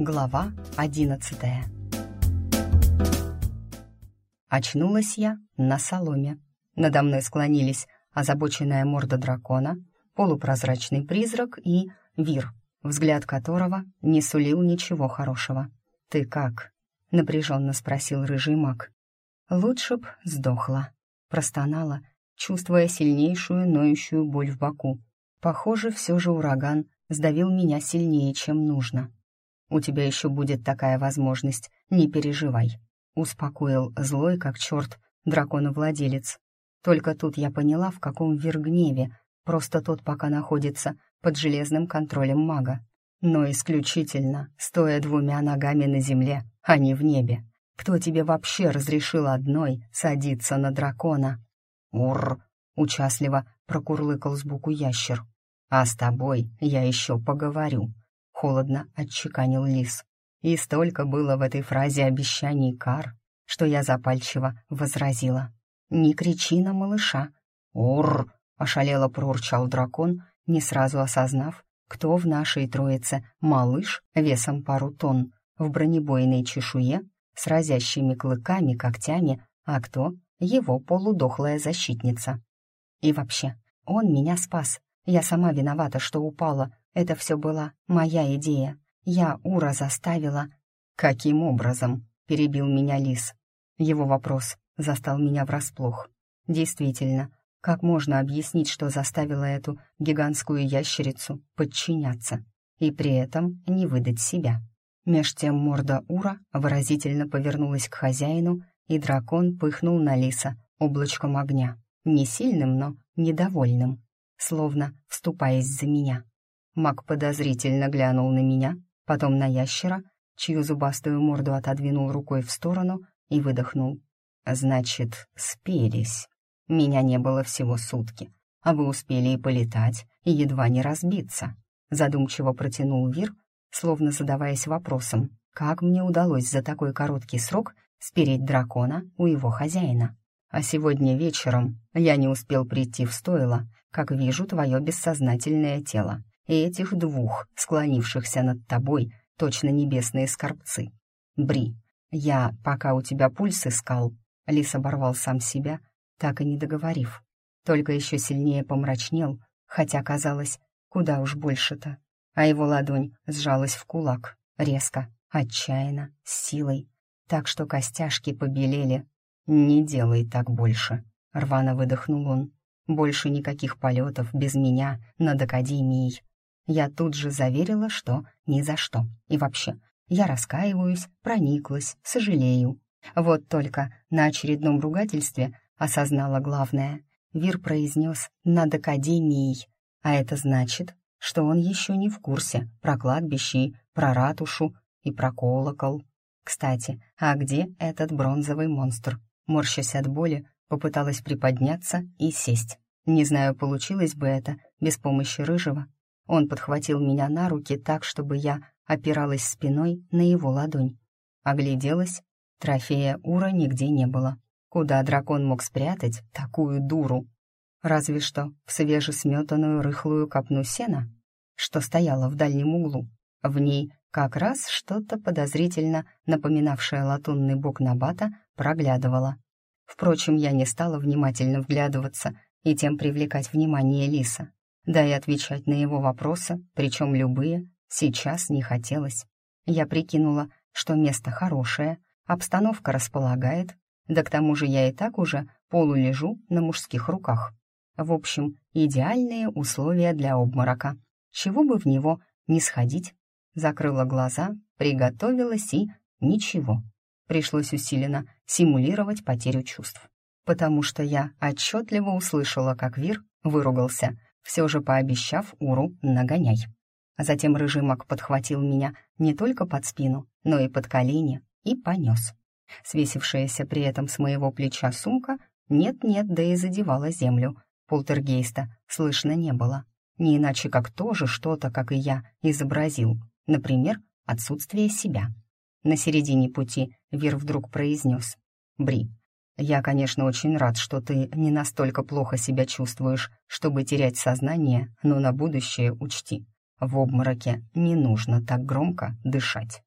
Глава одиннадцатая Очнулась я на соломе. Надо мной склонились озабоченная морда дракона, полупрозрачный призрак и Вир, взгляд которого не сулил ничего хорошего. «Ты как?» — напряженно спросил рыжий маг. «Лучше б сдохла», — простонала, чувствуя сильнейшую ноющую боль в боку. Похоже, все же ураган сдавил меня сильнее, чем нужно. «У тебя еще будет такая возможность, не переживай», — успокоил злой, как черт, драконовладелец. Только тут я поняла, в каком вергневе, просто тот пока находится под железным контролем мага. Но исключительно, стоя двумя ногами на земле, а не в небе. Кто тебе вообще разрешил одной садиться на дракона? Ур! участливо прокурлыкал сбоку ящер. А с тобой я еще поговорю, холодно отчеканил лис. И столько было в этой фразе обещаний кар, что я запальчиво возразила. «Не кричи на малыша!» «Ур!» — ошалело проурчал дракон, не сразу осознав, кто в нашей троице малыш весом пару тонн, в бронебойной чешуе, с разящими клыками, когтями, а кто — его полудохлая защитница. И вообще, он меня спас. Я сама виновата, что упала. Это все была моя идея. Я Ура заставила... «Каким образом?» — перебил меня лис. Его вопрос застал меня врасплох. Действительно, как можно объяснить, что заставило эту гигантскую ящерицу подчиняться и при этом не выдать себя? Меж тем морда Ура выразительно повернулась к хозяину, и дракон пыхнул на лиса облачком огня. Не сильным, но недовольным, словно вступаясь за меня. Маг подозрительно глянул на меня, потом на ящера, чью зубастую морду отодвинул рукой в сторону и выдохнул. «Значит, спелись». Меня не было всего сутки, а вы успели и полетать, и едва не разбиться. Задумчиво протянул Вир, словно задаваясь вопросом, как мне удалось за такой короткий срок спереть дракона у его хозяина. А сегодня вечером я не успел прийти в стойло, как вижу твое бессознательное тело и этих двух, склонившихся над тобой, точно небесные скорбцы. Бри, я, пока у тебя пульс искал, Лис оборвал сам себя, так и не договорив. Только еще сильнее помрачнел, хотя казалось, куда уж больше-то. А его ладонь сжалась в кулак, резко, отчаянно, с силой, так что костяшки побелели. «Не делай так больше», — рвано выдохнул он. «Больше никаких полетов без меня над Академией». Я тут же заверила, что ни за что. И вообще, я раскаиваюсь, прониклась, сожалею. Вот только на очередном ругательстве осознала главное. Вир произнес «над академией», а это значит, что он еще не в курсе про кладбище, про ратушу и про колокол. Кстати, а где этот бронзовый монстр? Морщась от боли, попыталась приподняться и сесть. Не знаю, получилось бы это без помощи рыжего. Он подхватил меня на руки так, чтобы я опиралась спиной на его ладонь. Огляделась, трофея Ура нигде не было. Куда дракон мог спрятать такую дуру? Разве что в свежесметанную рыхлую копну сена, что стояла в дальнем углу. В ней как раз что-то подозрительно напоминавшее латунный бок Набата проглядывало. Впрочем, я не стала внимательно вглядываться и тем привлекать внимание Лиса. Да и отвечать на его вопросы, причем любые, сейчас не хотелось. Я прикинула, что место хорошее, обстановка располагает, да к тому же я и так уже полулежу на мужских руках. В общем, идеальные условия для обморока. Чего бы в него не сходить. Закрыла глаза, приготовилась и ничего. Пришлось усиленно симулировать потерю чувств. Потому что я отчетливо услышала, как Вир выругался, все же пообещав Уру нагоняй. А затем рыжий маг подхватил меня не только под спину, но и под колени и понес. Свесившаяся при этом с моего плеча сумка нет-нет, да и задевала землю. Полтергейста слышно не было. Не иначе как тоже что-то, как и я, изобразил. Например, отсутствие себя. На середине пути Вир вдруг произнес. «Бри, я, конечно, очень рад, что ты не настолько плохо себя чувствуешь, чтобы терять сознание, но на будущее учти. В обмороке не нужно так громко дышать».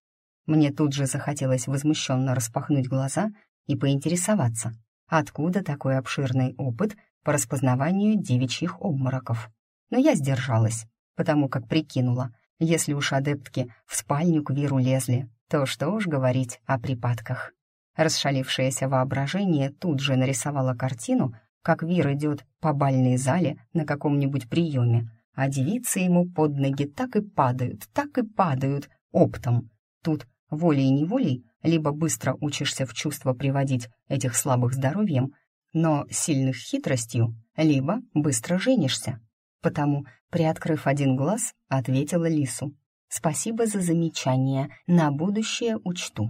Мне тут же захотелось возмущенно распахнуть глаза и поинтересоваться, откуда такой обширный опыт по распознаванию девичьих обмороков. Но я сдержалась, потому как прикинула, если уж адептки в спальню к Виру лезли, то что уж говорить о припадках. Расшалившееся воображение тут же нарисовало картину, как Вир идет по бальной зале на каком-нибудь приеме, а девицы ему под ноги так и падают, так и падают, оптом. Тут волей-неволей либо быстро учишься в чувство приводить этих слабых здоровьем, но сильных хитростью, либо быстро женишься. Потому, приоткрыв один глаз, ответила Лису. «Спасибо за замечание, на будущее учту».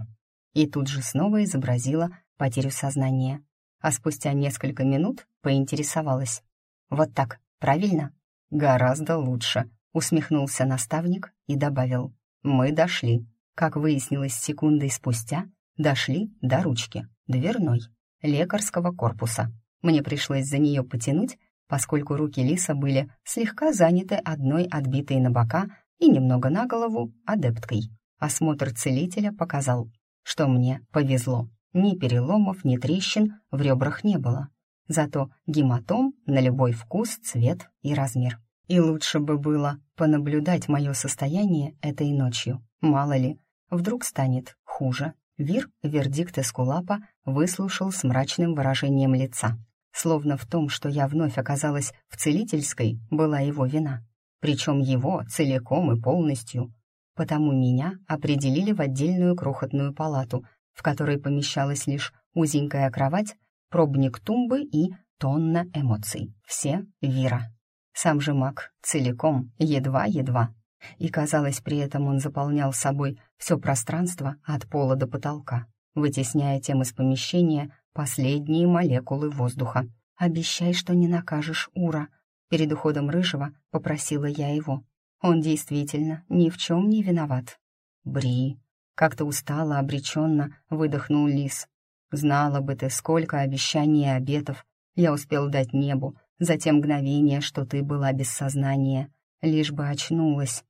И тут же снова изобразила потерю сознания. А спустя несколько минут поинтересовалась. «Вот так, правильно?» «Гораздо лучше», — усмехнулся наставник и добавил. «Мы дошли». Как выяснилось секундой спустя, дошли до ручки, дверной, лекарского корпуса. Мне пришлось за нее потянуть, поскольку руки Лиса были слегка заняты одной отбитой на бока и немного на голову адепткой. Осмотр целителя показал, что мне повезло. Ни переломов, ни трещин в ребрах не было. Зато гематом на любой вкус, цвет и размер. И лучше бы было понаблюдать мое состояние этой ночью. Мало ли, вдруг станет хуже. Вир вердикт Эскулапа выслушал с мрачным выражением лица. Словно в том, что я вновь оказалась в целительской, была его вина. Причем его целиком и полностью. Потому меня определили в отдельную крохотную палату, в которой помещалась лишь узенькая кровать, пробник тумбы и тонна эмоций. Все Вира. Сам же маг целиком, едва-едва. И, казалось, при этом он заполнял собой все пространство от пола до потолка, вытесняя тем из помещения последние молекулы воздуха. «Обещай, что не накажешь Ура», — перед уходом Рыжего попросила я его. Он действительно ни в чем не виноват. «Бри», — как-то устало, обреченно выдохнул Лис. «Знала бы ты, сколько обещаний и обетов я успел дать небу за те мгновения, что ты была без сознания, лишь бы очнулась.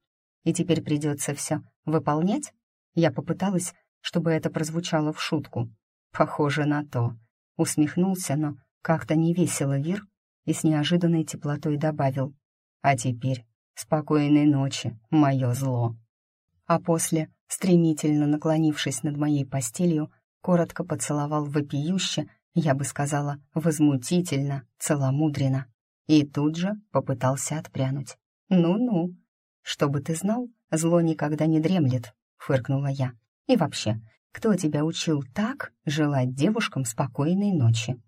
И теперь придется все выполнять?» Я попыталась, чтобы это прозвучало в шутку. «Похоже на то». Усмехнулся, но как-то невесело Вир и с неожиданной теплотой добавил. «А теперь спокойной ночи, мое зло». А после, стремительно наклонившись над моей постелью, коротко поцеловал вопиюще, я бы сказала, возмутительно, целомудренно, и тут же попытался отпрянуть. «Ну-ну, чтобы ты знал, зло никогда не дремлет», — фыркнула я. «И вообще, кто тебя учил так желать девушкам спокойной ночи?»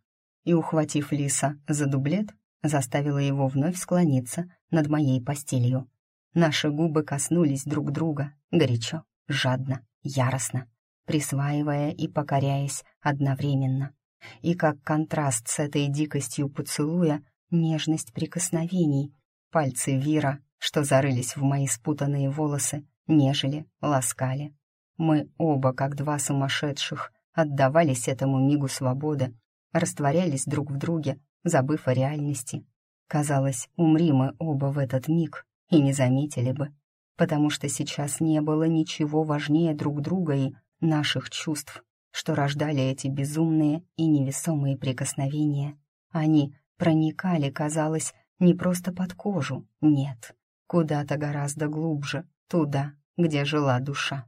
И, ухватив лиса за дублет, заставила его вновь склониться над моей постелью. Наши губы коснулись друг друга, горячо, жадно, яростно, присваивая и покоряясь одновременно. И как контраст с этой дикостью поцелуя, нежность прикосновений, пальцы Вира, что зарылись в мои спутанные волосы, нежели, ласкали. Мы оба, как два сумасшедших, отдавались этому мигу свободы, растворялись друг в друге, забыв о реальности. Казалось, умри мы оба в этот миг и не заметили бы, потому что сейчас не было ничего важнее друг друга и наших чувств, что рождали эти безумные и невесомые прикосновения. Они проникали, казалось, не просто под кожу, нет, куда-то гораздо глубже, туда, где жила душа.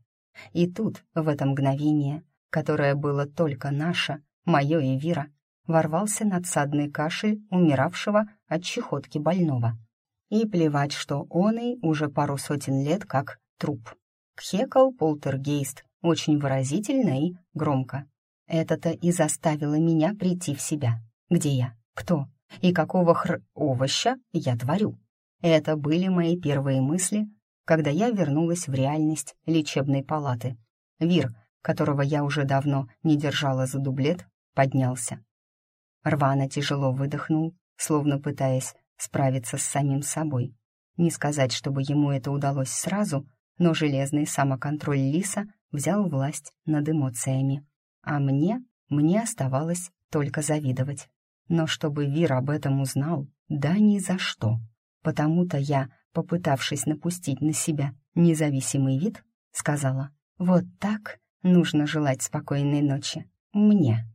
И тут, в это мгновение, которое было только наше, мое и Вира, ворвался надсадный кашель умиравшего от чехотки больного. И плевать, что он и уже пару сотен лет как труп. Кхекал полтергейст очень выразительно и громко. Это-то и заставило меня прийти в себя. Где я? Кто? И какого хр... овоща я творю? Это были мои первые мысли, когда я вернулась в реальность лечебной палаты. Вир, которого я уже давно не держала за дублет, поднялся. Рвано тяжело выдохнул, словно пытаясь справиться с самим собой. Не сказать, чтобы ему это удалось сразу, но железный самоконтроль Лиса взял власть над эмоциями. А мне, мне оставалось только завидовать. Но чтобы Вир об этом узнал, да ни за что. Потому-то я, попытавшись напустить на себя независимый вид, сказала, Вот так нужно желать спокойной ночи. Мне.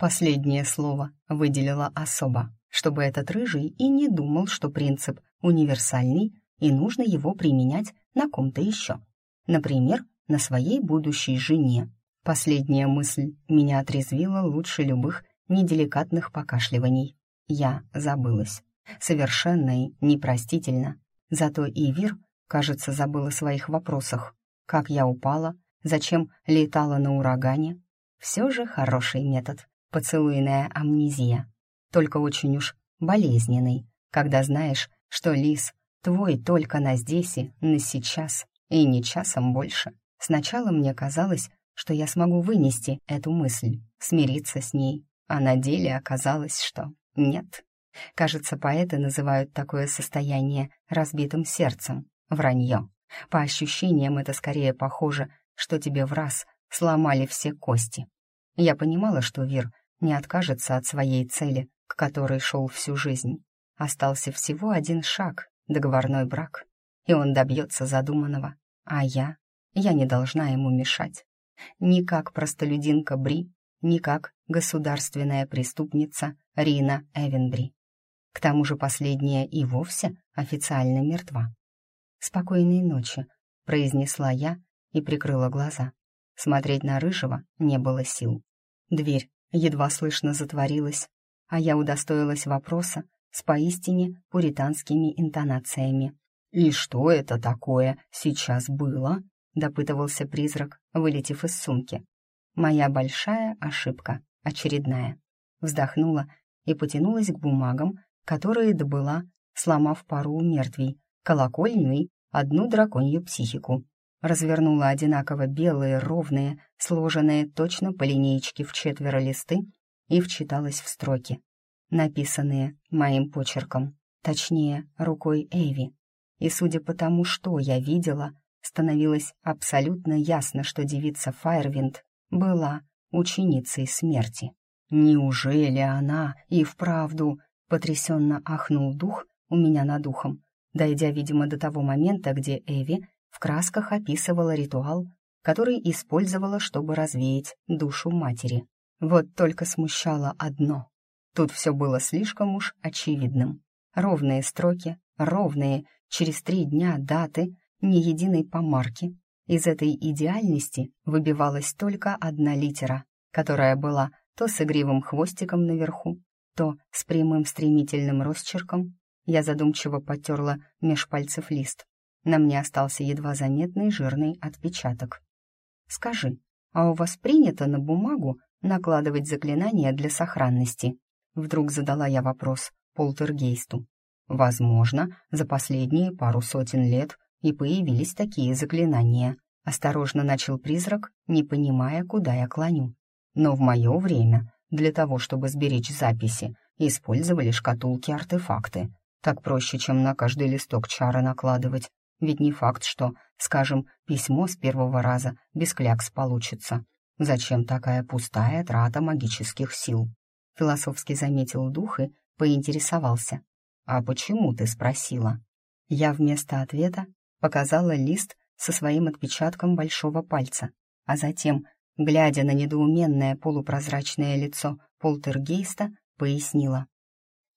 Последнее слово выделила особо, чтобы этот рыжий и не думал, что принцип универсальный, и нужно его применять на ком-то еще. Например, на своей будущей жене. Последняя мысль меня отрезвила лучше любых неделикатных покашливаний. Я забылась. Совершенно и непростительно. Зато и Вир, кажется, забыл о своих вопросах. Как я упала, зачем летала на урагане. Все же хороший метод. Поцелуйная амнезия. Только очень уж болезненный, когда знаешь, что лис твой только на здесь и на сейчас, и не часом больше. Сначала мне казалось, что я смогу вынести эту мысль, смириться с ней, а на деле оказалось, что нет. Кажется, поэты называют такое состояние разбитым сердцем, вранье. По ощущениям это скорее похоже, что тебе в раз сломали все кости. Я понимала, что Вир не откажется от своей цели, к которой шел всю жизнь. Остался всего один шаг, договорной брак, и он добьется задуманного. А я? Я не должна ему мешать. Ни как простолюдинка Бри, ни как государственная преступница Рина Эвенбри. К тому же последняя и вовсе официально мертва. «Спокойной ночи», — произнесла я и прикрыла глаза. Смотреть на Рыжего не было сил. Дверь едва слышно затворилась, а я удостоилась вопроса с поистине пуританскими интонациями. «И что это такое сейчас было?» — допытывался призрак, вылетев из сумки. «Моя большая ошибка, очередная». Вздохнула и потянулась к бумагам, которые добыла, сломав пару мертвей, колокольню и одну драконью психику. Развернула одинаково белые, ровные, сложенные точно по линеечке в четверо листы и вчиталась в строки, написанные моим почерком, точнее, рукой Эви. И судя по тому, что я видела, становилось абсолютно ясно, что девица Файрвинд была ученицей смерти. Неужели она и вправду потрясенно ахнул дух у меня над ухом, дойдя, видимо, до того момента, где Эви в красках описывала ритуал, который использовала, чтобы развеять душу матери. Вот только смущало одно. Тут все было слишком уж очевидным. Ровные строки, ровные, через три дня даты, ни единой помарки. Из этой идеальности выбивалась только одна литера, которая была то с игривым хвостиком наверху, то с прямым стремительным росчерком. Я задумчиво потерла меж пальцев лист. На мне остался едва заметный жирный отпечаток. «Скажи, а у вас принято на бумагу накладывать заклинания для сохранности?» Вдруг задала я вопрос полтергейсту. «Возможно, за последние пару сотен лет и появились такие заклинания», осторожно начал призрак, не понимая, куда я клоню. «Но в мое время, для того, чтобы сберечь записи, использовали шкатулки-артефакты. Так проще, чем на каждый листок чары накладывать. Ведь не факт, что, скажем, письмо с первого раза без клякс получится. Зачем такая пустая трата магических сил? Философски заметил дух и поинтересовался. «А почему ты спросила?» Я вместо ответа показала лист со своим отпечатком большого пальца, а затем, глядя на недоуменное полупрозрачное лицо полтергейста, пояснила.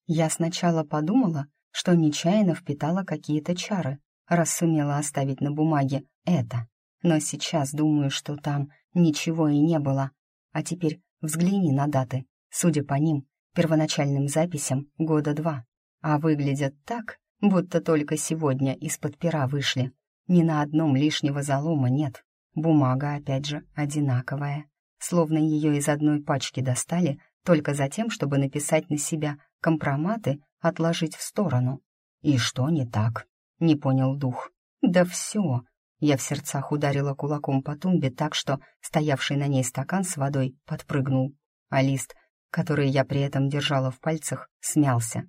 Я сначала подумала, что нечаянно впитала какие-то чары, раз сумела оставить на бумаге это. Но сейчас думаю, что там ничего и не было. А теперь взгляни на даты. Судя по ним, первоначальным записям года два. А выглядят так, будто только сегодня из-под пера вышли. Ни на одном лишнего залома нет. Бумага, опять же, одинаковая. Словно ее из одной пачки достали только за тем, чтобы написать на себя компроматы, отложить в сторону. И что не так? Не понял дух. Да все. Я в сердцах ударила кулаком по тумбе так, что стоявший на ней стакан с водой подпрыгнул, а лист, который я при этом держала в пальцах, смялся.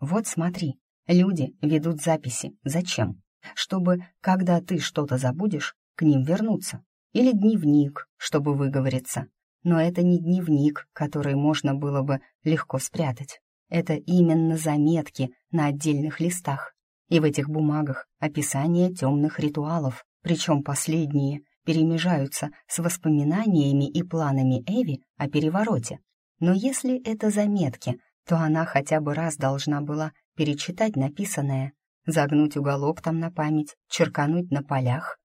Вот смотри, люди ведут записи. Зачем? Чтобы, когда ты что-то забудешь, к ним вернуться. Или дневник, чтобы выговориться. Но это не дневник, который можно было бы легко спрятать. Это именно заметки на отдельных листах. И в этих бумагах описание темных ритуалов, причем последние перемежаются с воспоминаниями и планами Эви о перевороте. Но если это заметки, то она хотя бы раз должна была перечитать написанное, загнуть уголок там на память, черкануть на полях.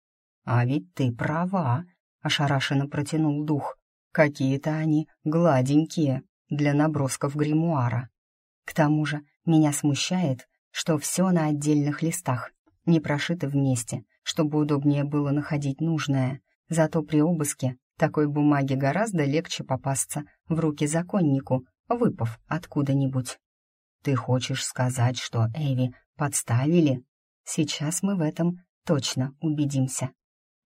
«А ведь ты права», — ошарашенно протянул дух. «Какие-то они гладенькие для набросков гримуара. К тому же меня смущает, что все на отдельных листах, не прошито вместе, чтобы удобнее было находить нужное. Зато при обыске такой бумаги гораздо легче попасться в руки законнику, выпав откуда-нибудь. «Ты хочешь сказать, что Эви подставили?» «Сейчас мы в этом точно убедимся».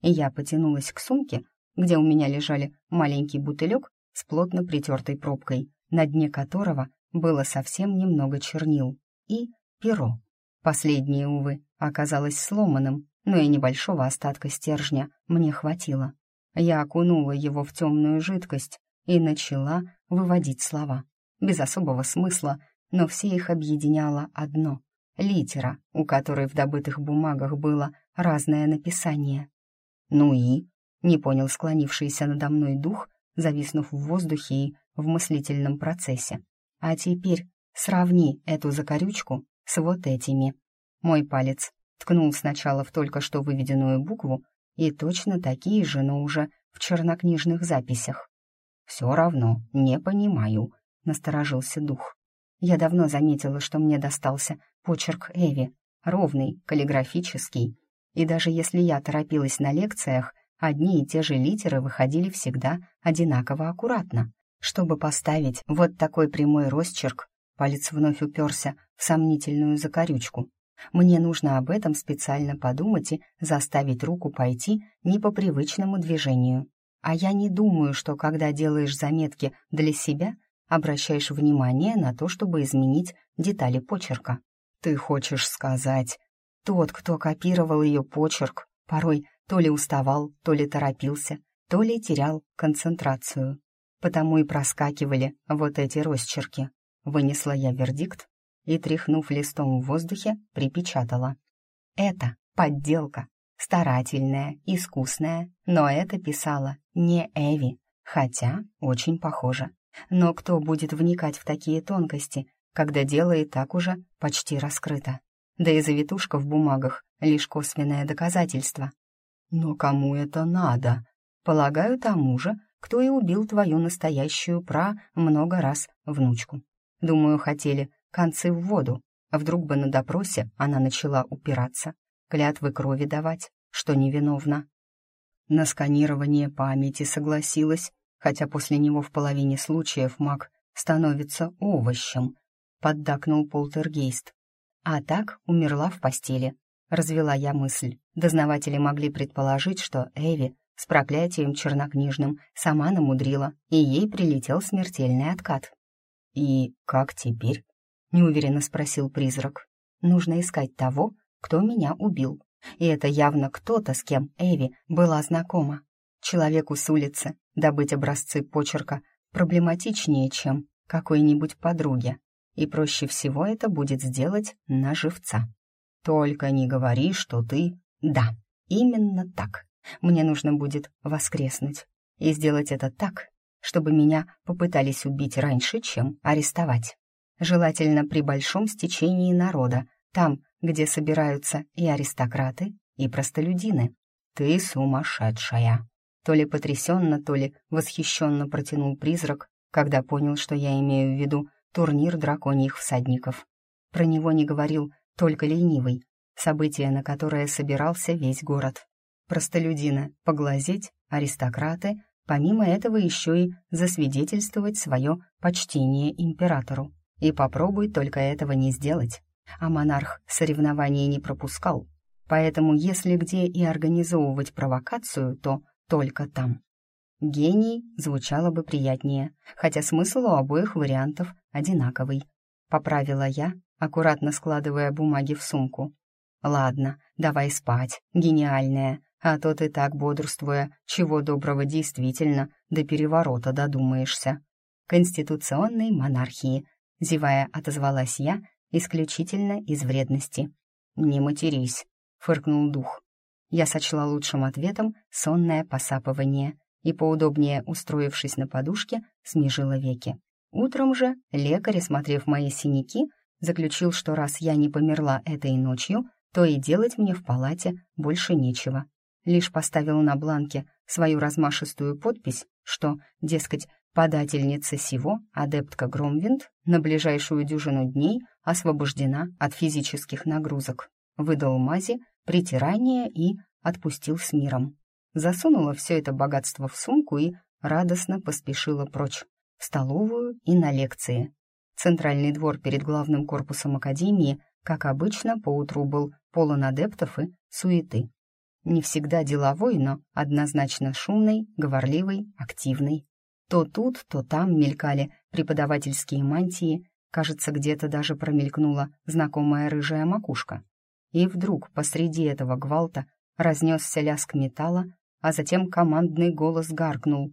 Я потянулась к сумке, где у меня лежали маленький бутылек с плотно притертой пробкой, на дне которого было совсем немного чернил, и перо. Последнее, увы, оказалось сломанным, но и небольшого остатка стержня мне хватило. Я окунула его в темную жидкость и начала выводить слова. Без особого смысла, но все их объединяло одно — литера, у которой в добытых бумагах было разное написание. «Ну и?» — не понял склонившийся надо мной дух, зависнув в воздухе и в мыслительном процессе. «А теперь сравни эту закорючку с вот этими». Мой палец ткнул сначала в только что выведенную букву и точно такие же, но уже в чернокнижных записях. «Все равно не понимаю», — насторожился дух. Я давно заметила, что мне достался почерк Эви, ровный, каллиграфический, и даже если я торопилась на лекциях, одни и те же литеры выходили всегда одинаково аккуратно. Чтобы поставить вот такой прямой росчерк, палец вновь уперся в сомнительную закорючку. Мне нужно об этом специально подумать и заставить руку пойти не по привычному движению. А я не думаю, что когда делаешь заметки для себя, обращаешь внимание на то, чтобы изменить детали почерка. Ты хочешь сказать, тот, кто копировал ее почерк, порой то ли уставал, то ли торопился, то ли терял концентрацию. Потому и проскакивали вот эти росчерки. Вынесла я вердикт и, тряхнув листом в воздухе, припечатала. Это подделка, старательная, искусная, но это писала не Эви, хотя очень похоже. Но кто будет вникать в такие тонкости, когда дело и так уже почти раскрыто? Да и завитушка в бумагах — лишь косвенное доказательство. Но кому это надо? Полагаю, тому же, кто и убил твою настоящую пра много раз внучку. Думаю, хотели концы в воду, а вдруг бы на допросе она начала упираться, клятвы крови давать, что невиновна. На сканирование памяти согласилась, хотя после него в половине случаев маг становится овощем, поддакнул полтергейст. А так умерла в постели. Развела я мысль. Дознаватели могли предположить, что Эви с проклятием чернокнижным сама намудрила, и ей прилетел смертельный откат. «И как теперь?» — неуверенно спросил призрак. «Нужно искать того, кто меня убил. И это явно кто-то, с кем Эви была знакома. Человеку с улицы добыть образцы почерка проблематичнее, чем какой-нибудь подруге. И проще всего это будет сделать на живца. Только не говори, что ты... Да, именно так. Мне нужно будет воскреснуть. И сделать это так, чтобы меня попытались убить раньше, чем арестовать. Желательно при большом стечении народа, там, где собираются и аристократы, и простолюдины. Ты сумасшедшая. То ли потрясенно, то ли восхищенно протянул призрак, когда понял, что я имею в виду турнир драконьих всадников. Про него не говорил только ленивый, событие, на которое собирался весь город. Простолюдины поглазеть, аристократы, помимо этого еще и засвидетельствовать свое почтение императору. И попробуй только этого не сделать. А монарх соревнований не пропускал, поэтому если где и организовывать провокацию, то только там. Гений звучало бы приятнее, хотя смысл у обоих вариантов одинаковый. Поправила я, аккуратно складывая бумаги в сумку. «Ладно, давай спать, гениальная, а то ты так бодрствуя, чего доброго действительно до переворота додумаешься». «Конституционной монархии», — зевая отозвалась я, исключительно из вредности. «Не матерись», — фыркнул дух. Я сочла лучшим ответом сонное посапывание и, поудобнее устроившись на подушке, смежила веки. Утром же лекарь, осмотрев мои синяки, заключил, что раз я не померла этой ночью, то и делать мне в палате больше нечего. Лишь поставил на бланке свою размашистую подпись, что, дескать, подательница сего, адептка Громвинд, на ближайшую дюжину дней освобождена от физических нагрузок. Выдал мази, притирание и отпустил с миром засунула все это богатство в сумку и радостно поспешила прочь, в столовую и на лекции. Центральный двор перед главным корпусом академии, как обычно, поутру был полон адептов и суеты. Не всегда деловой, но однозначно шумный, говорливый, активный. То тут, то там мелькали преподавательские мантии, кажется, где-то даже промелькнула знакомая рыжая макушка. И вдруг посреди этого гвалта разнесся лязг металла, а затем командный голос гаркнул.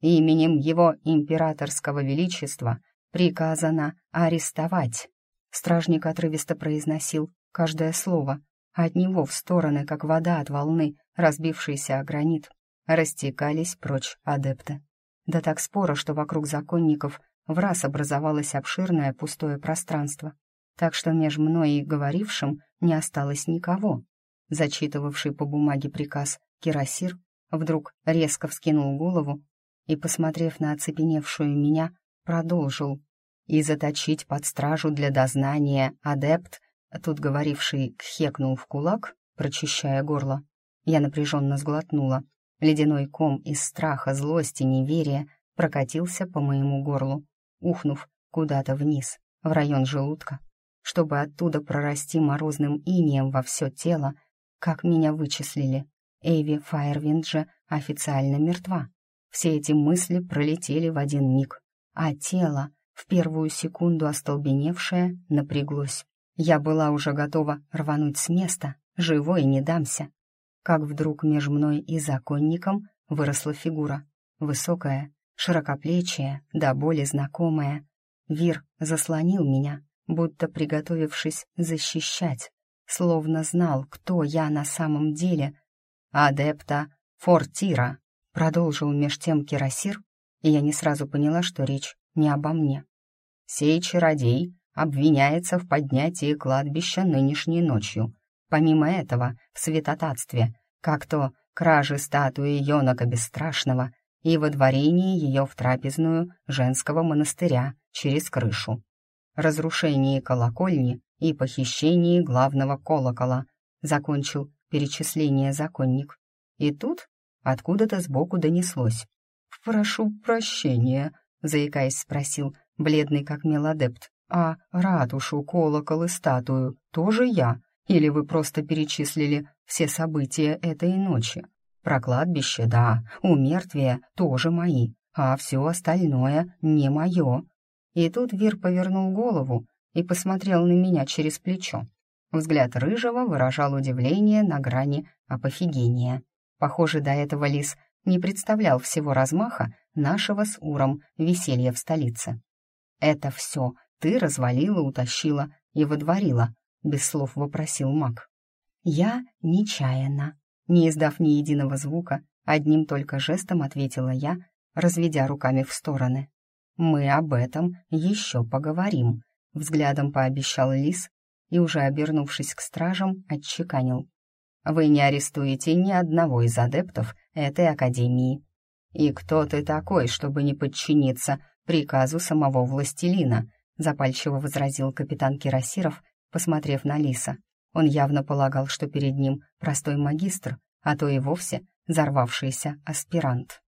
«Именем его императорского величества приказано арестовать!» Стражник отрывисто произносил каждое слово, от него в стороны, как вода от волны, разбившейся о гранит, растекались прочь адепты. Да так споро, что вокруг законников в раз образовалось обширное пустое пространство, так что меж мной и говорившим не осталось никого. Зачитывавший по бумаге приказ Кирасир Вдруг резко вскинул голову и, посмотрев на оцепеневшую меня, продолжил. «И заточить под стражу для дознания адепт», тут говоривший кхекнул в кулак, прочищая горло. Я напряженно сглотнула. Ледяной ком из страха, злости, неверия прокатился по моему горлу, ухнув куда-то вниз, в район желудка, чтобы оттуда прорасти морозным инием во все тело, как меня вычислили. Эйви Файервинд же официально мертва. Все эти мысли пролетели в один миг, а тело, в первую секунду остолбеневшее, напряглось. Я была уже готова рвануть с места, живой не дамся. Как вдруг между мной и законником выросла фигура. Высокая, широкоплечая, до боли знакомая. Вир заслонил меня, будто приготовившись защищать, словно знал, кто я на самом деле — адепта Фортира», — продолжил меж тем Кирасир, и я не сразу поняла, что речь не обо мне. «Сей чародей обвиняется в поднятии кладбища нынешней ночью. Помимо этого, в святотатстве, как то краже статуи Йонака Бесстрашного и водворении ее в трапезную женского монастыря через крышу, разрушении колокольни и похищении главного колокола, закончил перечисление законник. И тут откуда-то сбоку донеслось. «Прошу прощения», — заикаясь, спросил, бледный как мелодепт. «А ратушу, колокол и статую тоже я? Или вы просто перечислили все события этой ночи? Про кладбище, да, у мертвия тоже мои, а все остальное не мое». И тут Вир повернул голову и посмотрел на меня через плечо. Взгляд Рыжего выражал удивление на грани апофигения. Похоже, до этого лис не представлял всего размаха нашего с Уром веселья в столице. «Это все ты развалила, утащила и выдворила», — без слов вопросил маг. «Я нечаянно». Не издав ни единого звука, одним только жестом ответила я, разведя руками в стороны. «Мы об этом еще поговорим», — взглядом пообещал лис и, уже обернувшись к стражам, отчеканил. «Вы не арестуете ни одного из адептов этой академии. И кто ты такой, чтобы не подчиниться приказу самого властелина?» Запальчиво возразил капитан Кирасиров, посмотрев на Лиса. Он явно полагал, что перед ним простой магистр, а то и вовсе взорвавшийся аспирант.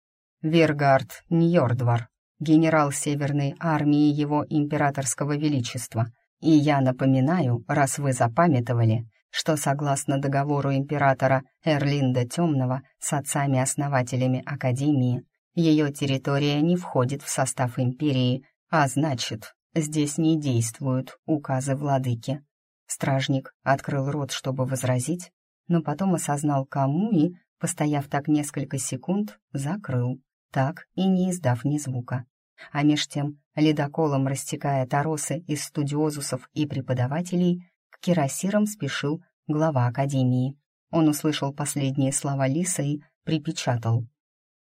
«Вергард Ньордвар, генерал Северной армии его императорского величества», и я напоминаю, раз вы запамятовали, что согласно договору императора Эрлинда Темного с отцами-основателями Академии, ее территория не входит в состав империи, а значит, здесь не действуют указы владыки. Стражник открыл рот, чтобы возразить, но потом осознал, кому и, постояв так несколько секунд, закрыл, так и не издав ни звука. А меж тем, ледоколом растекая торосы из студиозусов и преподавателей, к кирасирам спешил глава академии. Он услышал последние слова Лиса и припечатал.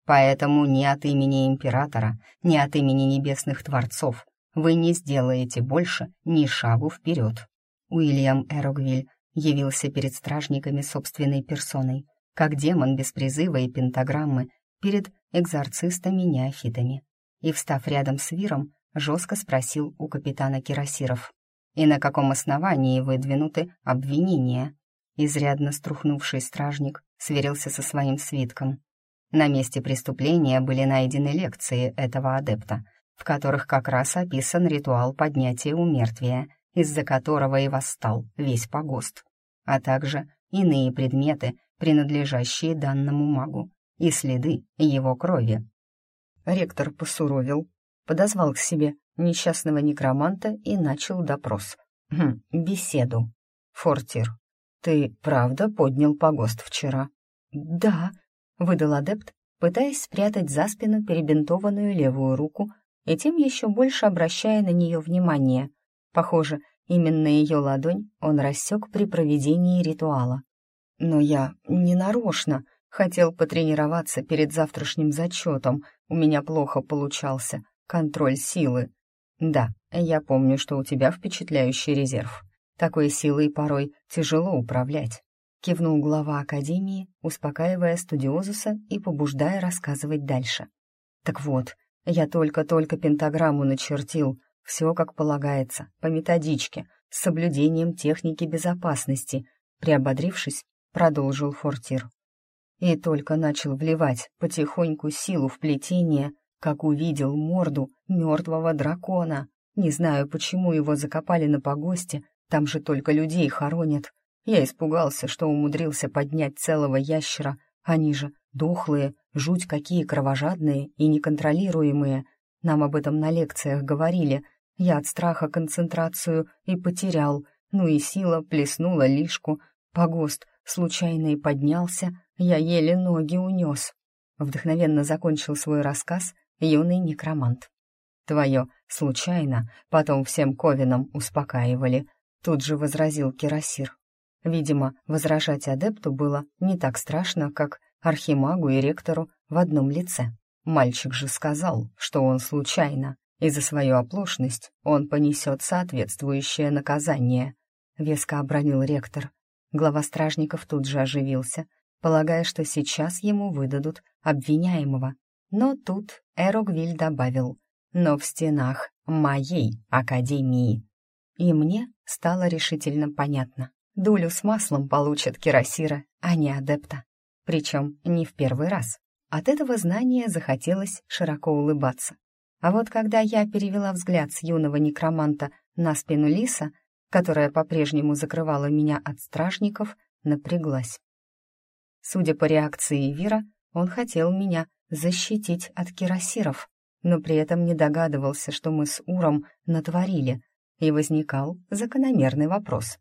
«Поэтому ни от имени императора, ни от имени небесных творцов вы не сделаете больше ни шагу вперед». Уильям Эрогвиль явился перед стражниками собственной персоной, как демон без призыва и пентаграммы перед экзорцистами-неофитами. И, встав рядом с Виром, жестко спросил у капитана Кирасиров. «И на каком основании выдвинуты обвинения?» Изрядно струхнувший стражник сверился со своим свитком. На месте преступления были найдены лекции этого адепта, в которых как раз описан ритуал поднятия умертвия, из-за которого и восстал весь погост, а также иные предметы, принадлежащие данному магу, и следы его крови. Ректор посуровил, подозвал к себе несчастного некроманта и начал допрос. Хм, беседу. «Фортир, ты правда поднял погост вчера?» «Да», — выдал адепт, пытаясь спрятать за спину перебинтованную левую руку и тем еще больше обращая на нее внимание. Похоже, именно ее ладонь он рассек при проведении ритуала. «Но я не нарочно», Хотел потренироваться перед завтрашним зачетом. У меня плохо получался. Контроль силы. Да, я помню, что у тебя впечатляющий резерв. Такой силой порой тяжело управлять. Кивнул глава Академии, успокаивая студиозуса и побуждая рассказывать дальше. Так вот, я только-только пентаграмму начертил. Все как полагается, по методичке, с соблюдением техники безопасности. Приободрившись, продолжил Фортир и только начал вливать потихоньку силу в плетение, как увидел морду мертвого дракона. Не знаю, почему его закопали на погосте, там же только людей хоронят. Я испугался, что умудрился поднять целого ящера, они же дохлые, жуть какие кровожадные и неконтролируемые. Нам об этом на лекциях говорили. Я от страха концентрацию и потерял, ну и сила плеснула лишку. Погост случайно и поднялся, я еле ноги унес. Вдохновенно закончил свой рассказ юный некромант. Твое случайно потом всем ковинам успокаивали, тут же возразил Кирасир. Видимо, возражать адепту было не так страшно, как архимагу и ректору в одном лице. Мальчик же сказал, что он случайно, и за свою оплошность он понесет соответствующее наказание. Веско обронил ректор. Глава стражников тут же оживился, полагая, что сейчас ему выдадут обвиняемого. Но тут Эрогвиль добавил «но в стенах моей академии». И мне стало решительно понятно. Дулю с маслом получат кирасира, а не адепта. Причем не в первый раз. От этого знания захотелось широко улыбаться. А вот когда я перевела взгляд с юного некроманта на спину лиса, которая по-прежнему закрывала меня от стражников, напряглась. Судя по реакции Вира, он хотел меня защитить от кирасиров, но при этом не догадывался, что мы с Уром натворили, и возникал закономерный вопрос.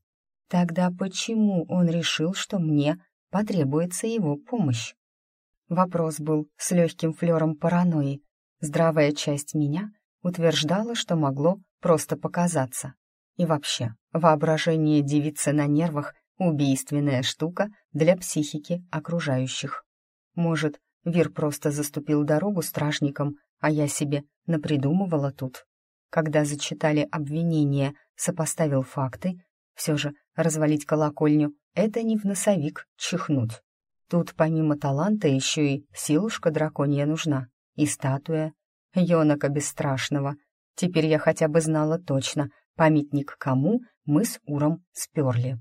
Тогда почему он решил, что мне потребуется его помощь? Вопрос был с легким флером паранойи. Здравая часть меня утверждала, что могло просто показаться. И вообще, воображение девицы на нервах — убийственная штука для психики окружающих. Может, Вир просто заступил дорогу стражникам, а я себе напридумывала тут. Когда зачитали обвинения, сопоставил факты, все же развалить колокольню — это не в носовик чихнуть. Тут помимо таланта еще и силушка драконья нужна, и статуя, Йонака Бесстрашного. Теперь я хотя бы знала точно, Памятник кому мы с Уром сперли.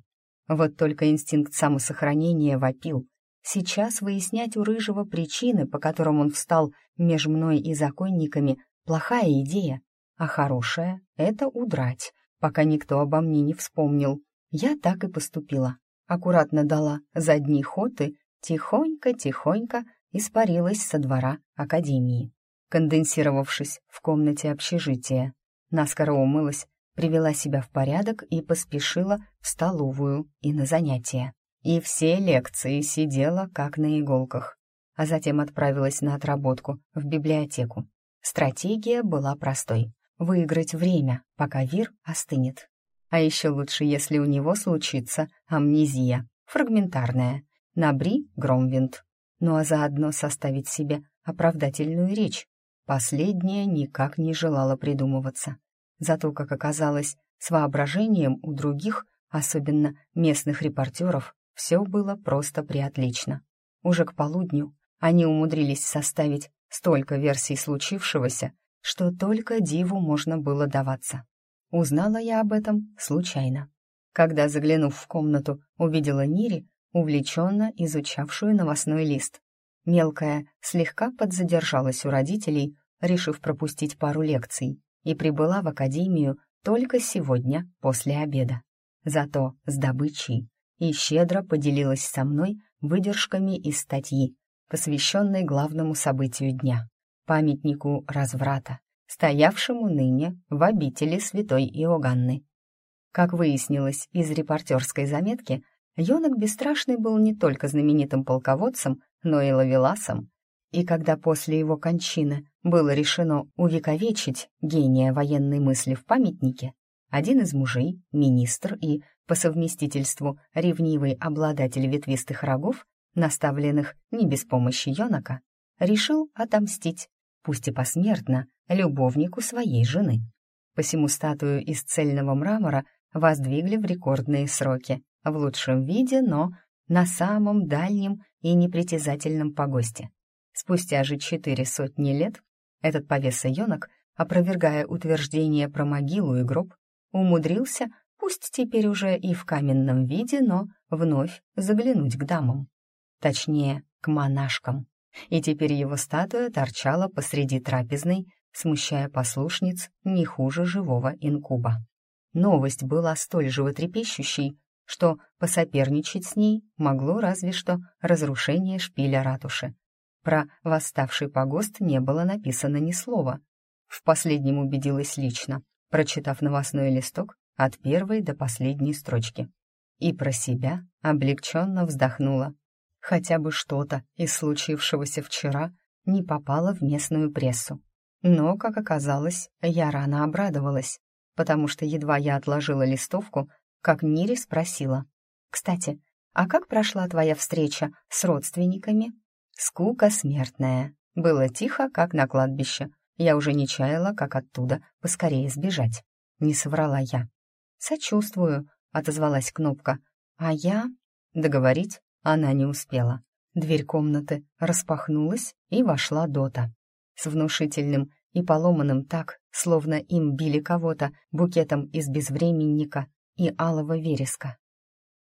Вот только инстинкт самосохранения вопил. Сейчас выяснять у Рыжего причины, по которым он встал между мной и законниками, плохая идея, а хорошая — это удрать, пока никто обо мне не вспомнил. Я так и поступила. Аккуратно дала задний ход и тихонько-тихонько испарилась со двора академии, конденсировавшись в комнате общежития. Наскоро умылась привела себя в порядок и поспешила в столовую и на занятия. И все лекции сидела как на иголках, а затем отправилась на отработку в библиотеку. Стратегия была простой — выиграть время, пока Вир остынет. А еще лучше, если у него случится амнезия, фрагментарная, на Бри Громвинд, ну а заодно составить себе оправдательную речь. Последняя никак не желала придумываться. Зато, как оказалось, с воображением у других, особенно местных репортеров, все было просто приотлично. Уже к полудню они умудрились составить столько версий случившегося, что только диву можно было даваться. Узнала я об этом случайно. Когда, заглянув в комнату, увидела Нири, увлеченно изучавшую новостной лист. Мелкая слегка подзадержалась у родителей, решив пропустить пару лекций, и прибыла в академию только сегодня после обеда. Зато с добычей и щедро поделилась со мной выдержками из статьи, посвященной главному событию дня — памятнику разврата, стоявшему ныне в обители святой Иоганны. Как выяснилось из репортерской заметки, Йонок Бесстрашный был не только знаменитым полководцем, но и ловеласом. И когда после его кончины было решено увековечить гения военной мысли в памятнике, один из мужей, министр и, по совместительству, ревнивый обладатель ветвистых рогов, наставленных не без помощи Йонака, решил отомстить, пусть и посмертно, любовнику своей жены. Посему статую из цельного мрамора воздвигли в рекордные сроки, в лучшем виде, но на самом дальнем и непритязательном погосте. Спустя же четыре сотни лет этот повесоенок, опровергая утверждение про могилу и гроб, умудрился, пусть теперь уже и в каменном виде, но вновь заглянуть к дамам. Точнее, к монашкам. И теперь его статуя торчала посреди трапезной, смущая послушниц не хуже живого инкуба. Новость была столь животрепещущей, что посоперничать с ней могло разве что разрушение шпиля ратуши. Про восставший погост не было написано ни слова. В последнем убедилась лично, прочитав новостной листок от первой до последней строчки. И про себя облегченно вздохнула. Хотя бы что-то из случившегося вчера не попало в местную прессу. Но, как оказалось, я рано обрадовалась, потому что едва я отложила листовку, как Нири спросила. «Кстати, а как прошла твоя встреча с родственниками?» «Скука смертная. Было тихо, как на кладбище. Я уже не чаяла, как оттуда поскорее сбежать. Не соврала я. «Сочувствую», — отозвалась Кнопка. «А я...» Договорить она не успела. Дверь комнаты распахнулась, и вошла Дота. С внушительным и поломанным так, словно им били кого-то букетом из безвременника и алого вереска.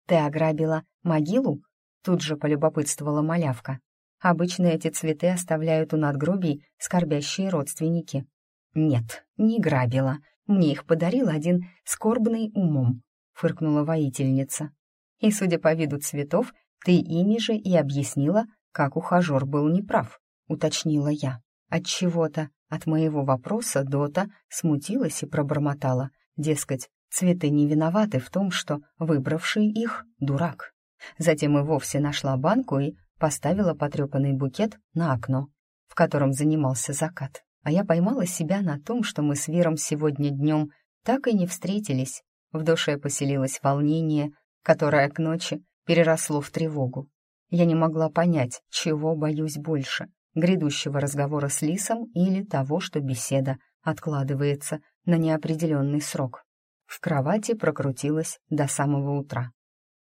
«Ты ограбила могилу?» Тут же полюбопытствовала малявка. Обычно эти цветы оставляют у надгробий скорбящие родственники. «Нет, не грабила. Мне их подарил один скорбный умом», — фыркнула воительница. «И, судя по виду цветов, ты ими же и объяснила, как ухажер был неправ», — уточнила я. От чего то от моего вопроса Дота смутилась и пробормотала, дескать, цветы не виноваты в том, что выбравший их — дурак. Затем и вовсе нашла банку и поставила потрепанный букет на окно, в котором занимался закат. А я поймала себя на том, что мы с Виром сегодня днем так и не встретились. В душе поселилось волнение, которое к ночи переросло в тревогу. Я не могла понять, чего боюсь больше — грядущего разговора с Лисом или того, что беседа откладывается на неопределенный срок. В кровати прокрутилась до самого утра.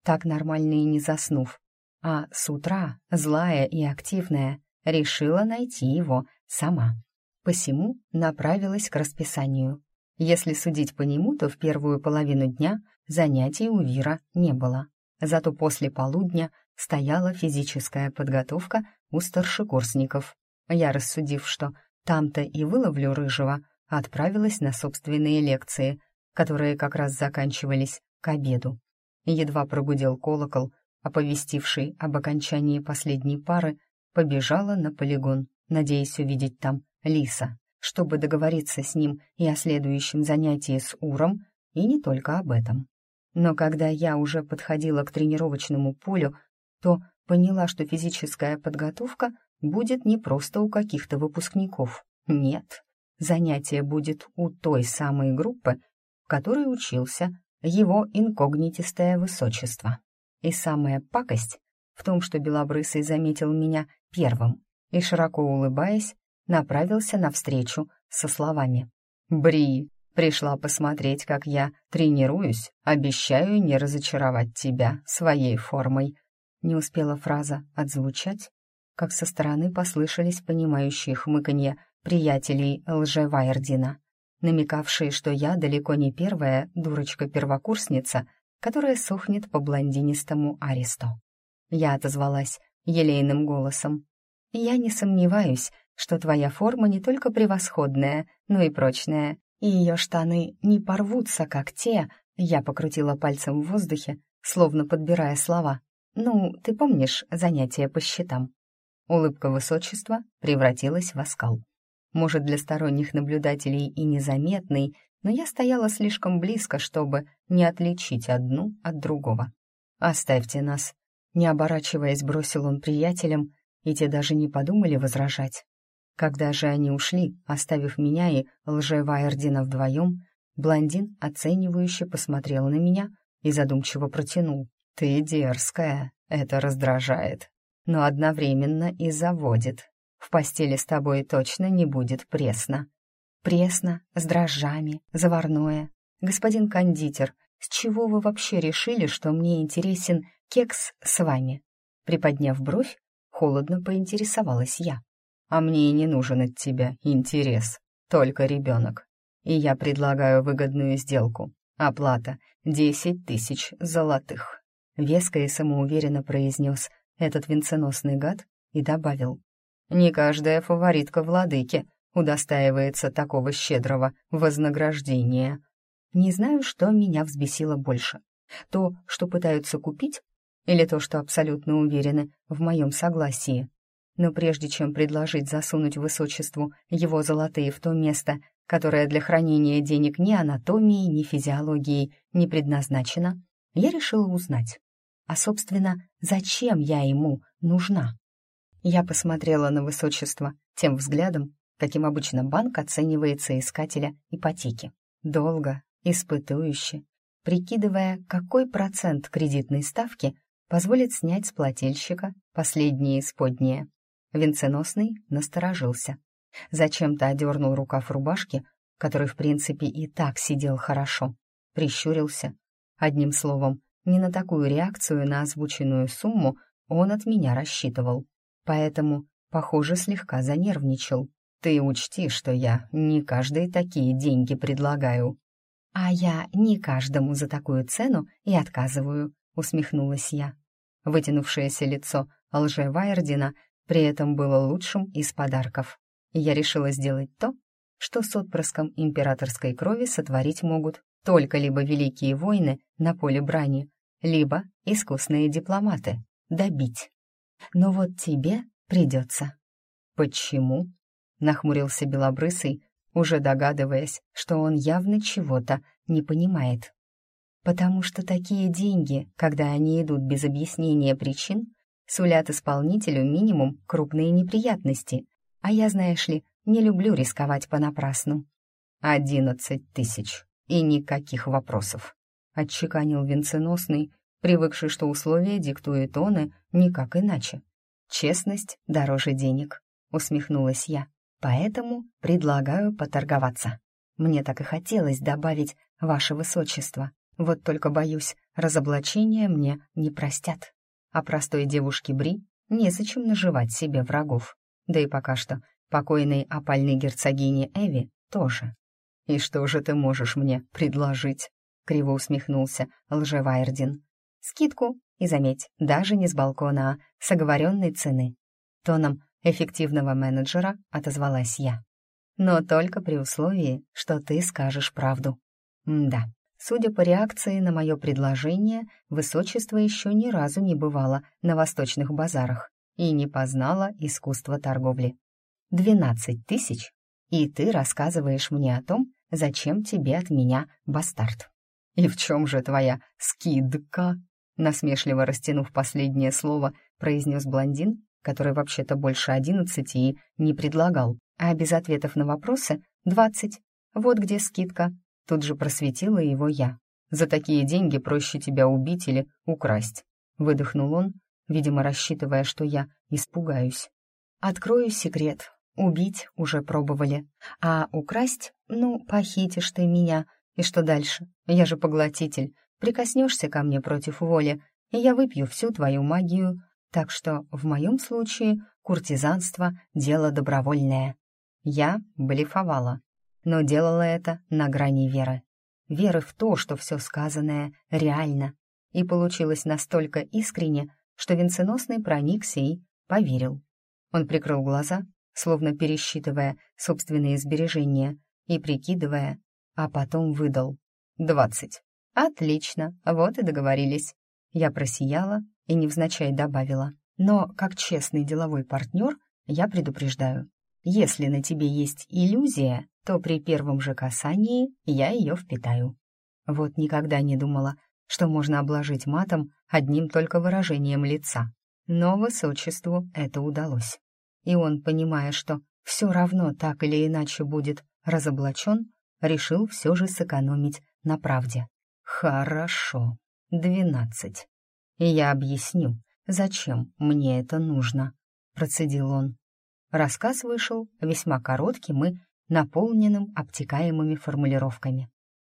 Так нормально и не заснув, а с утра, злая и активная, решила найти его сама. Посему направилась к расписанию. Если судить по нему, то в первую половину дня занятий у Вира не было. Зато после полудня стояла физическая подготовка у старшекурсников. Я, рассудив, что там-то и выловлю рыжего, отправилась на собственные лекции, которые как раз заканчивались к обеду. Едва прогудел колокол, оповестивший об окончании последней пары, побежала на полигон, надеясь увидеть там Лиса, чтобы договориться с ним и о следующем занятии с Уром, и не только об этом. Но когда я уже подходила к тренировочному полю, то поняла, что физическая подготовка будет не просто у каких-то выпускников. Нет, занятие будет у той самой группы, в которой учился его инкогнитистое высочество. И самая пакость в том, что Белобрысый заметил меня первым и, широко улыбаясь, направился навстречу со словами. «Бри, пришла посмотреть, как я тренируюсь, обещаю не разочаровать тебя своей формой». Не успела фраза отзвучать, как со стороны послышались понимающие хмыканье приятелей лжевайердина, намекавшие, что я далеко не первая дурочка-первокурсница, которая сохнет по блондинистому аресту. Я отозвалась елейным голосом. «Я не сомневаюсь, что твоя форма не только превосходная, но и прочная, и ее штаны не порвутся, как те...» Я покрутила пальцем в воздухе, словно подбирая слова. «Ну, ты помнишь занятия по счетам?» Улыбка высочества превратилась в оскал. Может, для сторонних наблюдателей и незаметный, но я стояла слишком близко, чтобы не отличить одну от другого. «Оставьте нас», — не оборачиваясь, бросил он приятелям, и те даже не подумали возражать. Когда же они ушли, оставив меня и лжевайердина вдвоем, блондин оценивающе посмотрел на меня и задумчиво протянул. «Ты дерзкая, это раздражает, но одновременно и заводит. В постели с тобой точно не будет пресно». «Пресно, с дрожжами, заварное. Господин кондитер, с чего вы вообще решили, что мне интересен кекс с вами?» Приподняв бровь, холодно поинтересовалась я. А мне и не нужен от тебя интерес, только ребенок. И я предлагаю выгодную сделку. Оплата — десять тысяч золотых. Веско и самоуверенно произнес этот венценосный гад и добавил. Не каждая фаворитка владыки удостаивается такого щедрого вознаграждения. Не знаю, что меня взбесило больше. То, что пытаются купить, или то, что абсолютно уверены в моем согласии но прежде чем предложить засунуть высочеству его золотые в то место, которое для хранения денег ни анатомией, ни физиологией не предназначено, я решила узнать, а, собственно, зачем я ему нужна. Я посмотрела на высочество тем взглядом, каким обычно банк оценивается искателя ипотеки. Долго, испытующе, прикидывая, какой процент кредитной ставки позволит снять с плательщика последние исподние. Венценосный насторожился. Зачем-то одернул рукав рубашки, который, в принципе, и так сидел хорошо. Прищурился. Одним словом, не на такую реакцию на озвученную сумму он от меня рассчитывал. Поэтому, похоже, слегка занервничал. «Ты учти, что я не каждой такие деньги предлагаю». «А я не каждому за такую цену и отказываю», — усмехнулась я. Вытянувшееся лицо лжевайердина при этом было лучшим из подарков. Я решила сделать то, что с отпрыском императорской крови сотворить могут только либо великие воины на поле брани, либо искусные дипломаты — добить. Но вот тебе придется. «Почему?» — нахмурился Белобрысый, уже догадываясь, что он явно чего-то не понимает. «Потому что такие деньги, когда они идут без объяснения причин, сулят исполнителю минимум крупные неприятности, а я, знаешь ли, не люблю рисковать понапрасну. «Одиннадцать тысяч, и никаких вопросов», — отчеканил венценосный, привыкший, что условия диктует он и никак иначе. «Честность дороже денег», — усмехнулась я, «поэтому предлагаю поторговаться. Мне так и хотелось добавить «Ваше Высочество», вот только, боюсь, разоблачения мне не простят а простой девушке Бри незачем наживать себе врагов. Да и пока что покойной опальной герцогине Эви тоже. «И что же ты можешь мне предложить?» — криво усмехнулся лжевайрдин. «Скидку, и заметь, даже не с балкона, а с оговоренной цены». Тоном эффективного менеджера отозвалась я. «Но только при условии, что ты скажешь правду». Да, Судя по реакции на мое предложение, высочество еще ни разу не бывало на восточных базарах и не познало искусство торговли. «Двенадцать тысяч? И ты рассказываешь мне о том, зачем тебе от меня бастард?» «И в чем же твоя скидка?» Насмешливо растянув последнее слово, произнес блондин, который вообще-то больше одиннадцати и не предлагал, а без ответов на вопросы — двадцать. Вот где скидка. Тут же просветила его я. «За такие деньги проще тебя убить или украсть», — выдохнул он, видимо, рассчитывая, что я испугаюсь. Открою секрет. Убить уже пробовали. А украсть? Ну, похитишь ты меня. И что дальше? Я же поглотитель. Прикоснешься ко мне против воли, и я выпью всю твою магию. Так что в моем случае куртизанство — дело добровольное. Я блефовала, но делала это на грани веры. Веры в то, что все сказанное реально. И получилось настолько искренне, что венценосный проникся и поверил. Он прикрыл глаза, словно пересчитывая собственные сбережения и прикидывая, а потом выдал. «Двадцать». «Отлично, вот и договорились». Я просияла и невзначай добавила. «Но, как честный деловой партнер, я предупреждаю, если на тебе есть иллюзия, то при первом же касании я ее впитаю». Вот никогда не думала, что можно обложить матом одним только выражением лица. Но высочеству это удалось. И он, понимая, что все равно так или иначе будет разоблачен, решил все же сэкономить на правде. «Хорошо, двенадцать. И я объясню, зачем мне это нужно», — процедил он. Рассказ вышел весьма коротким и наполненным обтекаемыми формулировками.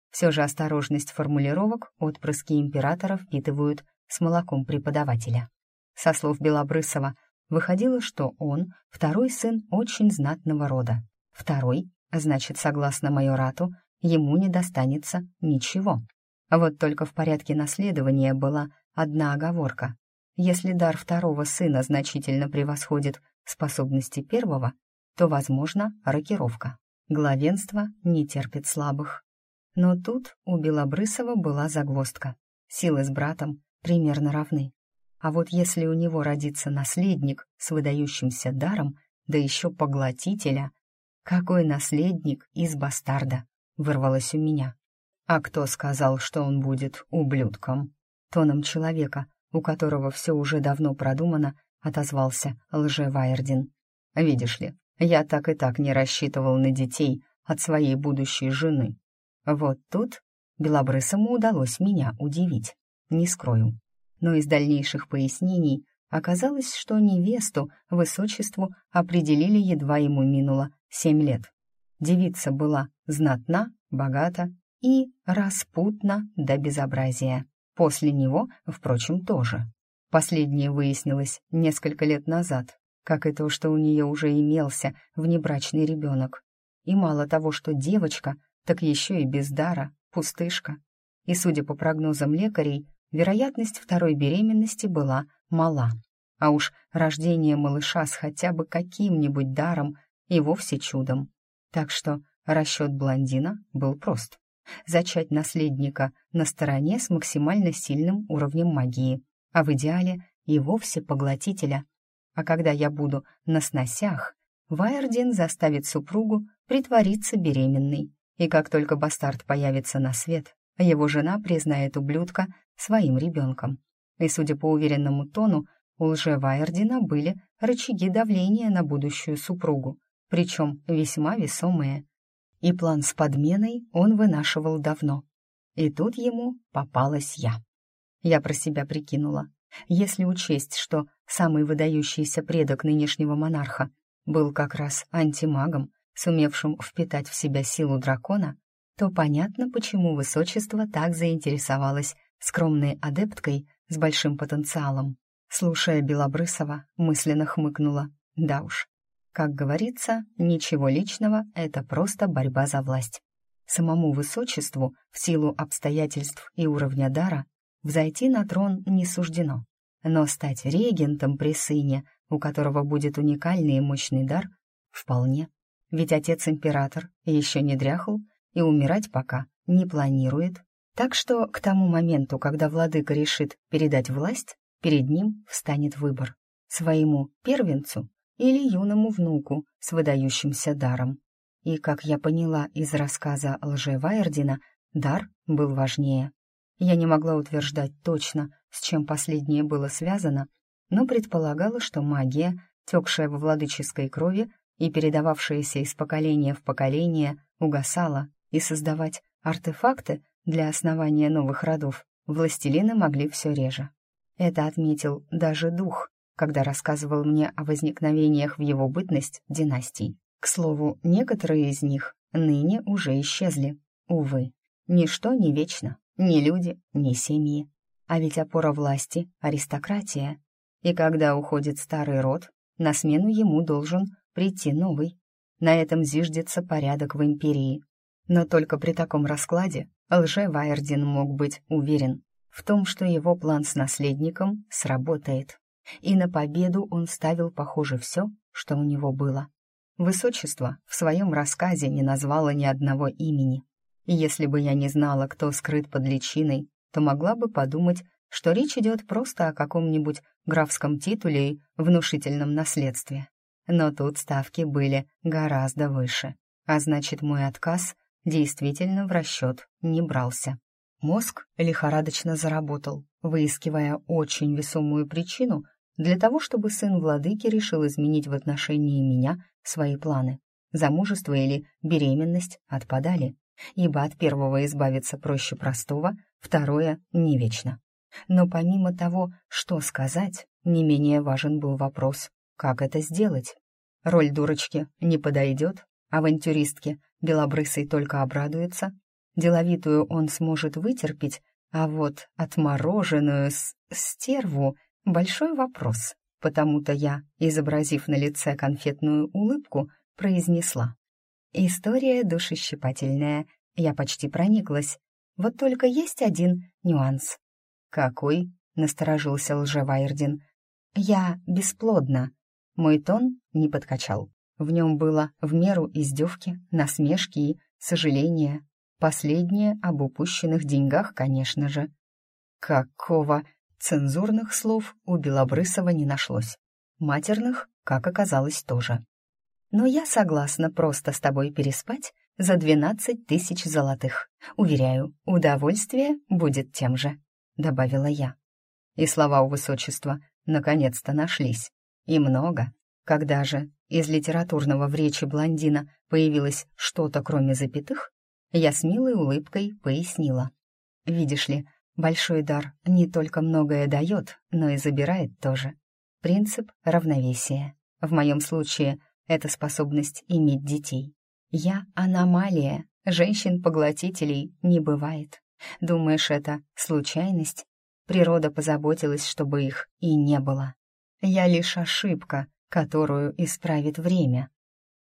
Все же осторожность формулировок отпрыски императора впитывают с молоком преподавателя. Со слов Белобрысова выходило, что он второй сын очень знатного рода. Второй, значит, согласно майорату, ему не достанется ничего. Вот только в порядке наследования была одна оговорка. Если дар второго сына значительно превосходит способности первого, то, возможно, рокировка. Главенство не терпит слабых. Но тут у Белобрысова была загвоздка. Силы с братом примерно равны. А вот если у него родится наследник с выдающимся даром, да еще поглотителя, какой наследник из бастарда, вырвалось у меня. А кто сказал, что он будет ублюдком? Тоном человека, у которого все уже давно продумано, отозвался лжевайердин. Видишь ли, я так и так не рассчитывал на детей от своей будущей жены. Вот тут Белобрысому удалось меня удивить, не скрою. Но из дальнейших пояснений оказалось, что невесту высочеству определили едва ему минуло семь лет. Девица была знатна, богата и распутна до безобразия. После него, впрочем, тоже. Последнее выяснилось несколько лет назад, как и то, что у нее уже имелся внебрачный ребенок. И мало того, что девочка — так еще и без дара, пустышка. И, судя по прогнозам лекарей, вероятность второй беременности была мала. А уж рождение малыша с хотя бы каким-нибудь даром и вовсе чудом. Так что расчет блондина был прост. Зачать наследника на стороне с максимально сильным уровнем магии, а в идеале и вовсе поглотителя. А когда я буду на сносях, Вайердин заставит супругу притвориться беременной и как только бастард появится на свет, его жена признает ублюдка своим ребенком. И, судя по уверенному тону, у лжевайердина были рычаги давления на будущую супругу, причем весьма весомые. И план с подменой он вынашивал давно. И тут ему попалась я. Я про себя прикинула. Если учесть, что самый выдающийся предок нынешнего монарха был как раз антимагом, сумевшим впитать в себя силу дракона, то понятно, почему высочество так заинтересовалось скромной адепткой с большим потенциалом. Слушая Белобрысова, мысленно хмыкнула. Да уж, как говорится, ничего личного, это просто борьба за власть. Самому высочеству, в силу обстоятельств и уровня дара, взойти на трон не суждено. Но стать регентом при сыне, у которого будет уникальный и мощный дар, вполне. Ведь отец-император еще не дряхл и умирать пока не планирует. Так что к тому моменту, когда владыка решит передать власть, перед ним встанет выбор — своему первенцу или юному внуку с выдающимся даром. И, как я поняла из рассказа лжевайердина, дар был важнее. Я не могла утверждать точно, с чем последнее было связано, но предполагала, что магия, текшая во владыческой крови, и передававшееся из поколения в поколение, угасало, и создавать артефакты для основания новых родов властелины могли все реже. Это отметил даже дух, когда рассказывал мне о возникновениях в его бытность династий. К слову, некоторые из них ныне уже исчезли. Увы, ничто не вечно, ни люди, ни семьи. А ведь опора власти — аристократия. И когда уходит старый род, на смену ему должен прийти новый. На этом зиждется порядок в империи. Но только при таком раскладе лже-Вайердин мог быть уверен в том, что его план с наследником сработает. И на победу он ставил, похоже, все, что у него было. Высочество в своем рассказе не назвало ни одного имени. И если бы я не знала, кто скрыт под личиной, то могла бы подумать, что речь идет просто о каком-нибудь графском титуле и внушительном наследстве. Но тут ставки были гораздо выше, а значит, мой отказ действительно в расчет не брался. Мозг лихорадочно заработал, выискивая очень весомую причину для того, чтобы сын владыки решил изменить в отношении меня свои планы. Замужество или беременность отпадали, ибо от первого избавиться проще простого, второе — не вечно. Но помимо того, что сказать, не менее важен был вопрос, как это сделать. Роль дурочки не подойдет, авантюристке белобрысый только обрадуется, деловитую он сможет вытерпеть, а вот отмороженную с стерву — большой вопрос. Потому-то я, изобразив на лице конфетную улыбку, произнесла. История душещипательная, я почти прониклась. Вот только есть один нюанс. «Какой?» — насторожился лжевайрдин. «Я бесплодна». Мой тон не подкачал. В нем было в меру издевки, насмешки и сожаления. Последнее об упущенных деньгах, конечно же. Какого? Цензурных слов у Белобрысова не нашлось. Матерных, как оказалось, тоже. Но я согласна просто с тобой переспать за двенадцать тысяч золотых. Уверяю, удовольствие будет тем же», — добавила я. И слова у высочества наконец-то нашлись. И много. Когда же из литературного в речи блондина появилось что-то кроме запятых, я с милой улыбкой пояснила. «Видишь ли, большой дар не только многое дает, но и забирает тоже. Принцип равновесия. В моем случае это способность иметь детей. Я аномалия, женщин-поглотителей не бывает. Думаешь, это случайность? Природа позаботилась, чтобы их и не было. Я лишь ошибка, которую исправит время.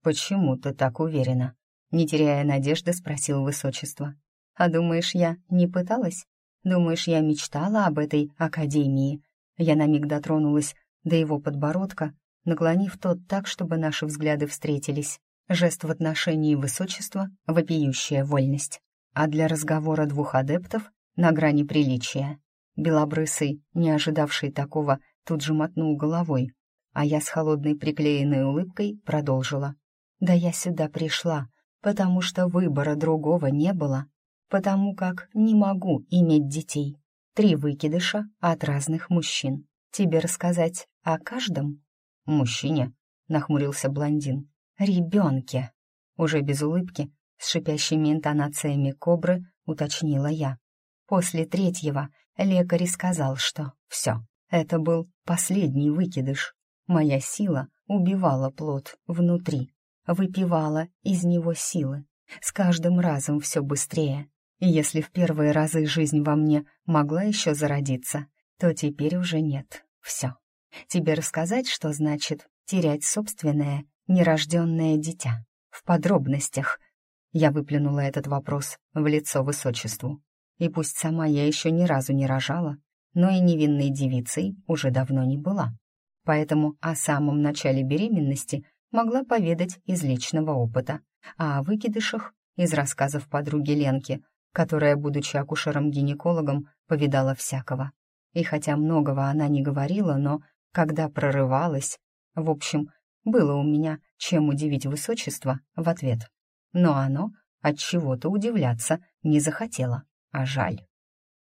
«Почему ты так уверена?» Не теряя надежды, спросил высочество. «А думаешь, я не пыталась? Думаешь, я мечтала об этой академии?» Я на миг дотронулась до его подбородка, наклонив тот так, чтобы наши взгляды встретились. Жест в отношении высочества — вопиющая вольность. А для разговора двух адептов — на грани приличия. Белобрысый, не ожидавший такого, тут же мотнул головой, а я с холодной приклеенной улыбкой продолжила. «Да я сюда пришла, потому что выбора другого не было, потому как не могу иметь детей. Три выкидыша от разных мужчин. Тебе рассказать о каждом?» «Мужчине?» — нахмурился блондин. «Ребенке!» Уже без улыбки, с шипящими интонациями кобры, уточнила я. После третьего лекарь сказал, что все, это был последний выкидыш. Моя сила убивала плод внутри, выпивала из него силы. С каждым разом все быстрее. И если в первые разы жизнь во мне могла еще зародиться, то теперь уже нет. Все. Тебе рассказать, что значит терять собственное нерожденное дитя? В подробностях. Я выплюнула этот вопрос в лицо высочеству. И пусть сама я еще ни разу не рожала, но и невинной девицей уже давно не была поэтому о самом начале беременности могла поведать из личного опыта, а о выкидышах — из рассказов подруги Ленки, которая, будучи акушером-гинекологом, повидала всякого. И хотя многого она не говорила, но когда прорывалась, в общем, было у меня чем удивить высочество в ответ. Но оно от чего-то удивляться не захотело, а жаль.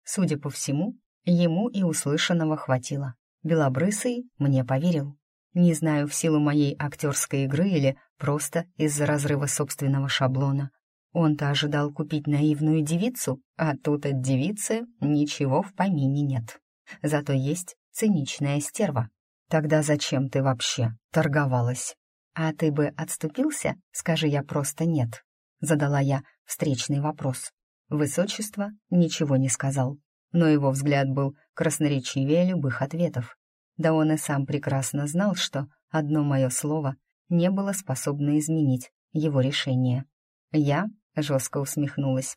Судя по всему, ему и услышанного хватило. Белобрысый мне поверил. Не знаю, в силу моей актерской игры или просто из-за разрыва собственного шаблона. Он-то ожидал купить наивную девицу, а тут от девицы ничего в помине нет. зато есть циничная стерва. Тогда зачем ты вообще торговалась? А ты бы отступился, скажи я просто нет. Задала я встречный вопрос. Высочество ничего не сказал, но его взгляд был красноречивее любых ответов. Да он и сам прекрасно знал, что одно мое слово не было способно изменить его решение. Я жестко усмехнулась.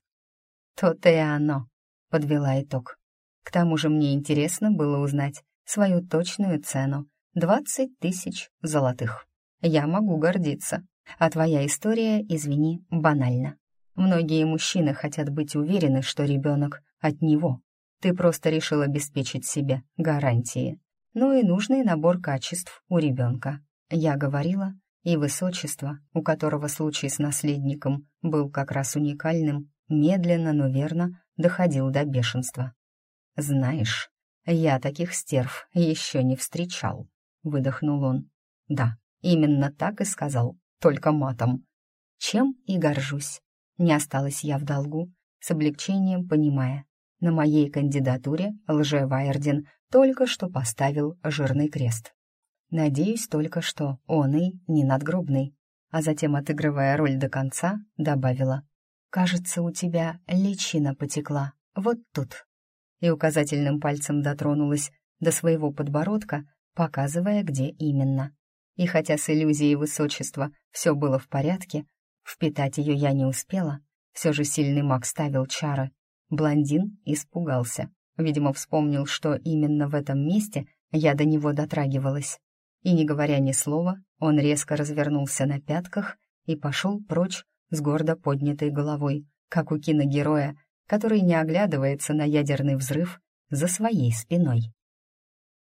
«То-то и оно», — подвела итог. К тому же мне интересно было узнать свою точную цену — двадцать тысяч золотых. Я могу гордиться, а твоя история, извини, банальна. Многие мужчины хотят быть уверены, что ребенок от него. Ты просто решил обеспечить себе гарантии. Ну и нужный набор качеств у ребенка. Я говорила, и высочество, у которого случай с наследником был как раз уникальным, медленно, но верно доходил до бешенства. «Знаешь, я таких стерв еще не встречал», — выдохнул он. «Да, именно так и сказал, только матом. Чем и горжусь. Не осталась я в долгу, с облегчением понимая. На моей кандидатуре лже-Вайердин только что поставил жирный крест. Надеюсь только, что он и не надгробный. А затем, отыгрывая роль до конца, добавила. «Кажется, у тебя личина потекла. Вот тут». И указательным пальцем дотронулась до своего подбородка, показывая, где именно. И хотя с иллюзией высочества все было в порядке, впитать ее я не успела, все же сильный маг ставил чары. Блондин испугался. Видимо, вспомнил, что именно в этом месте я до него дотрагивалась и, не говоря ни слова, он резко развернулся на пятках и пошел прочь с гордо поднятой головой, как у киногероя, который не оглядывается на ядерный взрыв за своей спиной.